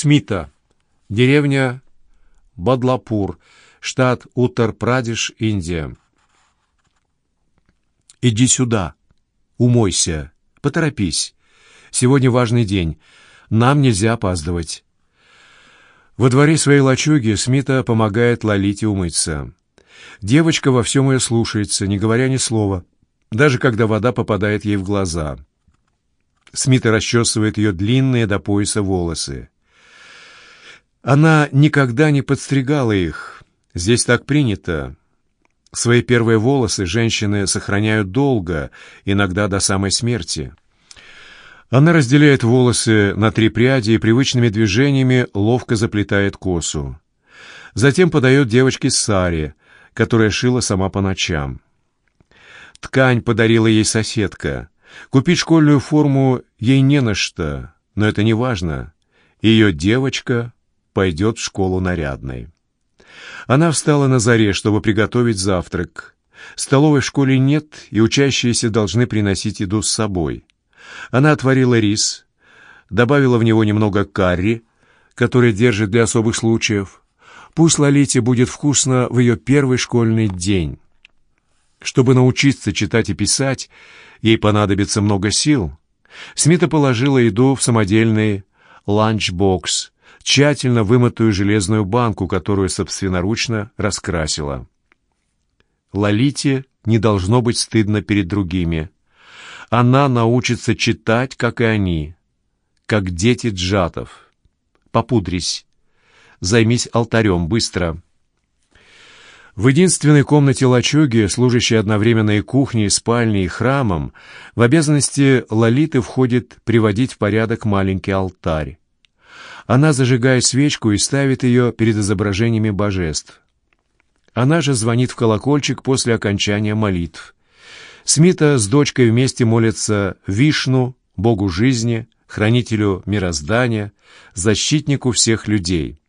Смита. Деревня Бадлапур, штат Уттар-Прадеш, Индия. «Иди сюда, умойся, поторопись. Сегодня важный день, нам нельзя опаздывать». Во дворе своей лачуги Смита помогает Лолите умыться. Девочка во всем ее слушается, не говоря ни слова, даже когда вода попадает ей в глаза. Смита расчесывает ее длинные до пояса волосы. Она никогда не подстригала их. Здесь так принято. Свои первые волосы женщины сохраняют долго, иногда до самой смерти. Она разделяет волосы на три пряди и привычными движениями ловко заплетает косу. Затем подает девочке Саре, которая шила сама по ночам. Ткань подарила ей соседка. Купить школьную форму ей не на что, но это не важно. Ее девочка пойдет в школу нарядной. Она встала на заре, чтобы приготовить завтрак. Столовой в школе нет, и учащиеся должны приносить еду с собой. Она отварила рис, добавила в него немного карри, который держит для особых случаев. Пусть Лолите будет вкусно в ее первый школьный день. Чтобы научиться читать и писать, ей понадобится много сил. Смита положила еду в самодельный ланчбокс, тщательно вымытую железную банку, которую собственноручно раскрасила. Лолите не должно быть стыдно перед другими. Она научится читать, как и они, как дети джатов. Попудрись. Займись алтарем, быстро. В единственной комнате лачуги, служащей одновременно и кухней, и спальней, и храмом, в обязанности Лолиты входит приводить в порядок маленький алтарь. Она зажигает свечку и ставит ее перед изображениями божеств. Она же звонит в колокольчик после окончания молитв. Смита с дочкой вместе молятся Вишну, Богу жизни, хранителю мироздания, защитнику всех людей.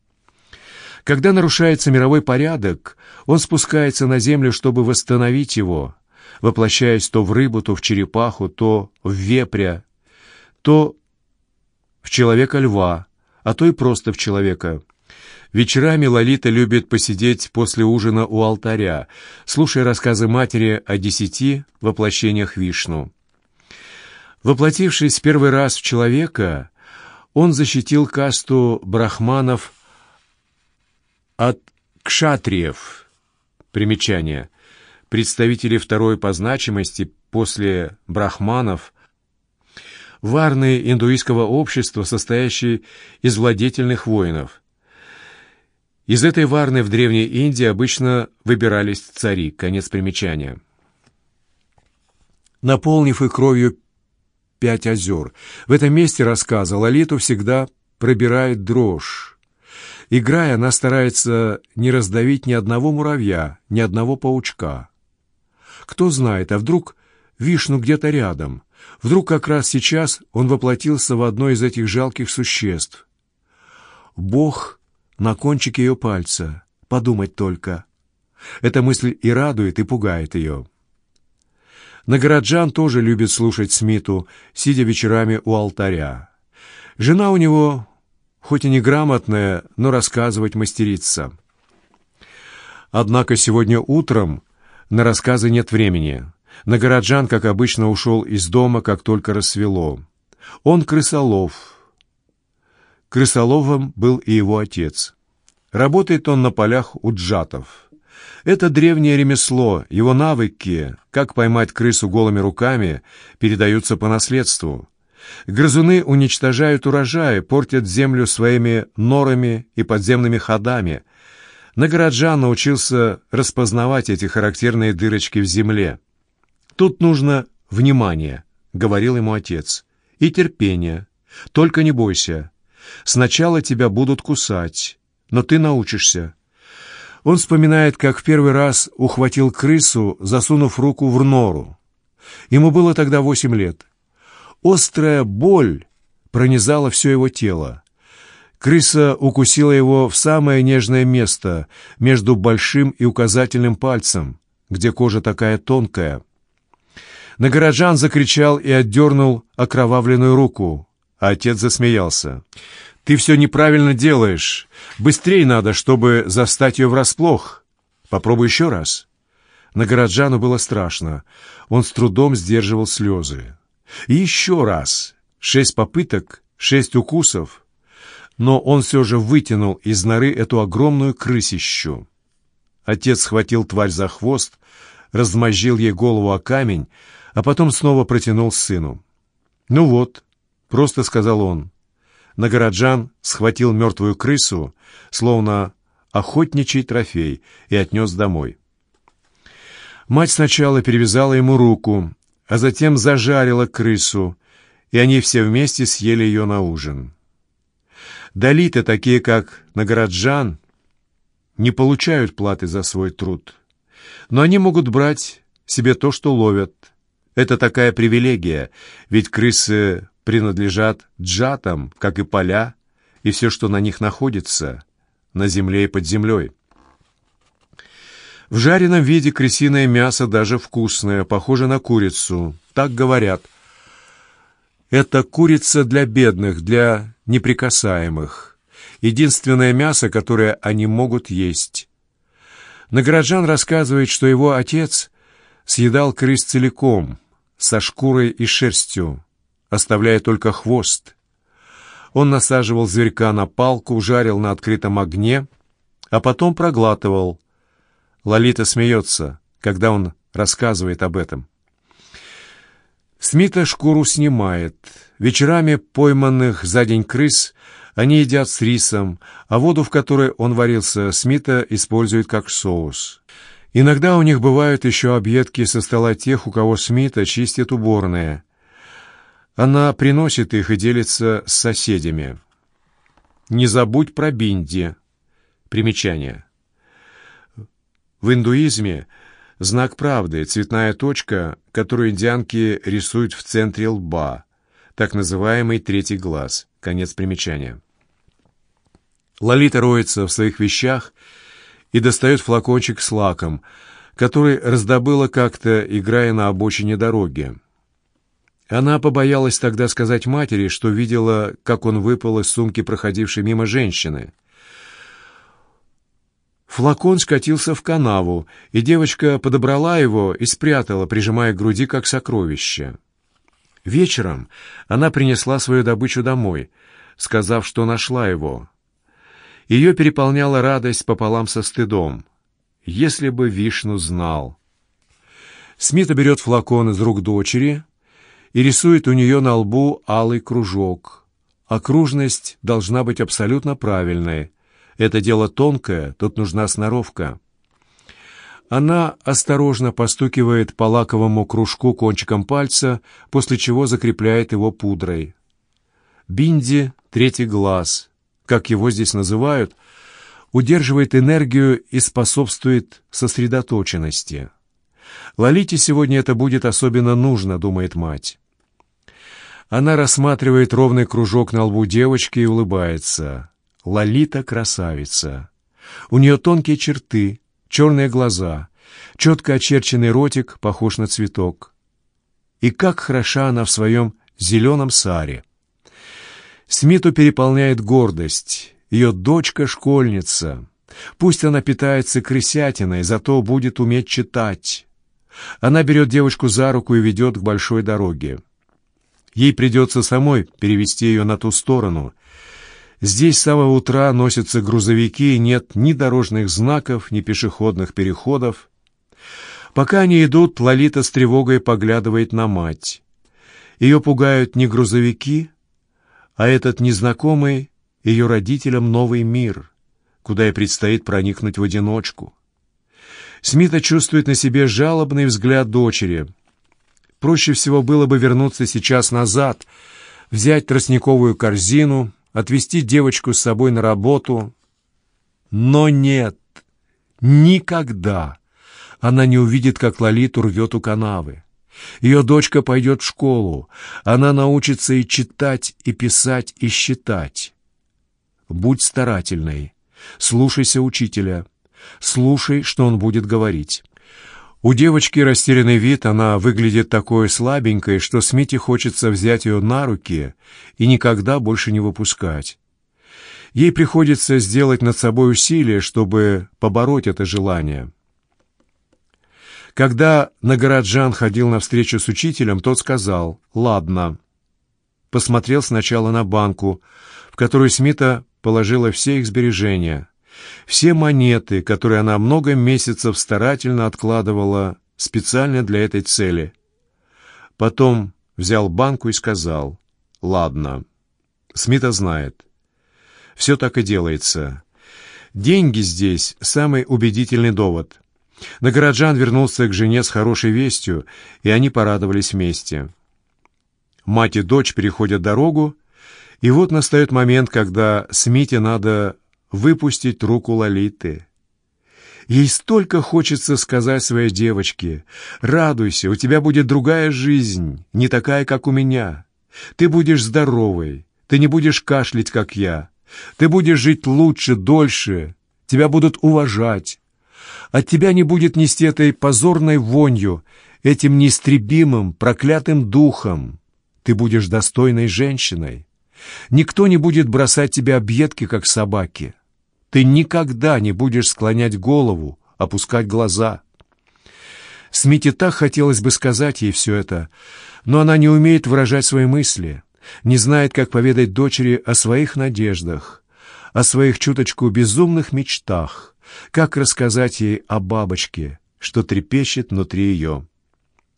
Когда нарушается мировой порядок, он спускается на землю, чтобы восстановить его, воплощаясь то в рыбу, то в черепаху, то в вепря, то в человека-льва, а то и просто в человека. Вечерами Лолита любит посидеть после ужина у алтаря, слушая рассказы матери о десяти воплощениях Вишну. Воплотившись первый раз в человека, он защитил касту брахманов от кшатриев. Примечание. Представители второй по значимости после брахманов – варны индуистского общества, состоящие из владетельных воинов. Из этой варны в Древней Индии обычно выбирались цари. Конец примечания. Наполнив их кровью пять озер, в этом месте рассказа Лолиту всегда пробирает дрожь. Играя, она старается не раздавить ни одного муравья, ни одного паучка. Кто знает, а вдруг Вишну где-то рядом, Вдруг как раз сейчас он воплотился в одно из этих жалких существ. Бог на кончике ее пальца. Подумать только. Эта мысль и радует, и пугает ее. Нагороджан тоже любит слушать Смиту, сидя вечерами у алтаря. Жена у него, хоть и неграмотная, но рассказывать мастерица. Однако сегодня утром на рассказы нет времени. Нагороджан, как обычно, ушел из дома, как только рассвело. Он крысолов. Крысоловым был и его отец. Работает он на полях у джатов. Это древнее ремесло, его навыки, как поймать крысу голыми руками, передаются по наследству. Грызуны уничтожают урожай, портят землю своими норами и подземными ходами. Нагороджан научился распознавать эти характерные дырочки в земле. «Тут нужно внимание», — говорил ему отец, — «и терпение. Только не бойся. Сначала тебя будут кусать, но ты научишься». Он вспоминает, как в первый раз ухватил крысу, засунув руку в нору. Ему было тогда восемь лет. Острая боль пронизала все его тело. Крыса укусила его в самое нежное место, между большим и указательным пальцем, где кожа такая тонкая. На горожан закричал и отдернул окровавленную руку, а отец засмеялся. Ты все неправильно делаешь. Быстрей надо, чтобы застать ее врасплох. Попробуй еще раз». Нагороджану было страшно. Он с трудом сдерживал слезы. И еще раз. Шесть попыток, шесть укусов. Но он все же вытянул из норы эту огромную крысищу. Отец схватил тварь за хвост, размозжил ей голову о камень, а потом снова протянул сыну. «Ну вот», — просто сказал он. Нагороджан схватил мертвую крысу, словно охотничий трофей, и отнес домой. Мать сначала перевязала ему руку, а затем зажарила крысу, и они все вместе съели ее на ужин. Далиты, такие как Нагороджан, не получают платы за свой труд, но они могут брать себе то, что ловят. Это такая привилегия, ведь крысы принадлежат джатам, как и поля, и все, что на них находится, на земле и под землей. В жареном виде крысиное мясо даже вкусное, похоже на курицу. Так говорят. Это курица для бедных, для неприкасаемых. Единственное мясо, которое они могут есть. Нагороджан рассказывает, что его отец съедал крыс целиком, со шкурой и шерстью, оставляя только хвост. Он насаживал зверька на палку, жарил на открытом огне, а потом проглатывал – Лолита смеется, когда он рассказывает об этом. Смита шкуру снимает. Вечерами пойманных за день крыс они едят с рисом, а воду, в которой он варился, Смита использует как соус. Иногда у них бывают еще объедки со стола тех, у кого Смита чистит уборные. Она приносит их и делится с соседями. «Не забудь про Бинди». Примечание. В индуизме знак правды — цветная точка, которую индианки рисуют в центре лба, так называемый третий глаз. Конец примечания. Лолита роется в своих вещах и достает флакончик с лаком, который раздобыла как-то, играя на обочине дороги. Она побоялась тогда сказать матери, что видела, как он выпал из сумки проходившей мимо женщины. Флакон скатился в канаву, и девочка подобрала его и спрятала, прижимая к груди как сокровище. Вечером она принесла свою добычу домой, сказав, что нашла его. Ее переполняла радость пополам со стыдом. Если бы Вишну знал. Смита берет флакон из рук дочери и рисует у нее на лбу алый кружок. Окружность должна быть абсолютно правильной — это дело тонкое, тут нужна сноровка. Она осторожно постукивает по лаковому кружку кончиком пальца, после чего закрепляет его пудрой. Бинди — третий глаз, как его здесь называют, удерживает энергию и способствует сосредоточенности. Лолите сегодня это будет особенно нужно, думает мать. Она рассматривает ровный кружок на лбу девочки и улыбается. Лолита красавица. У нее тонкие черты, черные глаза, четко очерченный ротик, похож на цветок. И как хороша она в своем зеленом саре. Смиту переполняет гордость. Ее дочка-школьница. Пусть она питается крысятиной, зато будет уметь читать. Она берет девочку за руку и ведет к большой дороге. Ей придется самой перевести ее на ту сторону, Здесь с самого утра носятся грузовики, и нет ни дорожных знаков, ни пешеходных переходов. Пока они идут, Лолита с тревогой поглядывает на мать. Ее пугают не грузовики, а этот незнакомый ее родителям новый мир, куда ей предстоит проникнуть в одиночку. Смита чувствует на себе жалобный взгляд дочери. Проще всего было бы вернуться сейчас назад, взять тростниковую корзину — отвезти девочку с собой на работу. Но нет, никогда она не увидит, как Лолиту рвет у канавы. Ее дочка пойдет в школу, она научится и читать, и писать, и считать. Будь старательной, слушайся учителя, слушай, что он будет говорить. У девочки растерянный вид, она выглядит такой слабенькой, что Смите хочется взять ее на руки и никогда больше не выпускать. Ей приходится сделать над собой усилие, чтобы побороть это желание. Когда Нагораджан ходил на встречу с учителем, тот сказал «Ладно». Посмотрел сначала на банку, в которую Смита положила все их сбережения, все монеты, которые она много месяцев старательно откладывала специально для этой цели. Потом взял банку и сказал «Ладно». Смита знает. Все так и делается. Деньги здесь — самый убедительный довод. Нагороджан вернулся к жене с хорошей вестью, и они порадовались вместе. Мать и дочь переходят дорогу, и вот настает момент, когда Смите надо выпустить руку Лолиты. Ей столько хочется сказать своей девочке, «Радуйся, у тебя будет другая жизнь, не такая, как у меня. Ты будешь здоровой, ты не будешь кашлять, как я. Ты будешь жить лучше, дольше, тебя будут уважать. От тебя не будет нести этой позорной вонью, этим неистребимым, проклятым духом. Ты будешь достойной женщиной. Никто не будет бросать тебе объедки, как собаки. Ты никогда не будешь склонять голову, опускать глаза. Смите так хотелось бы сказать ей все это, но она не умеет выражать свои мысли, не знает, как поведать дочери о своих надеждах, о своих чуточку безумных мечтах, как рассказать ей о бабочке, что трепещет внутри ее.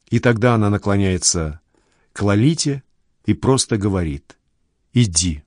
И тогда она наклоняется к Лолите и просто говорит «Иди».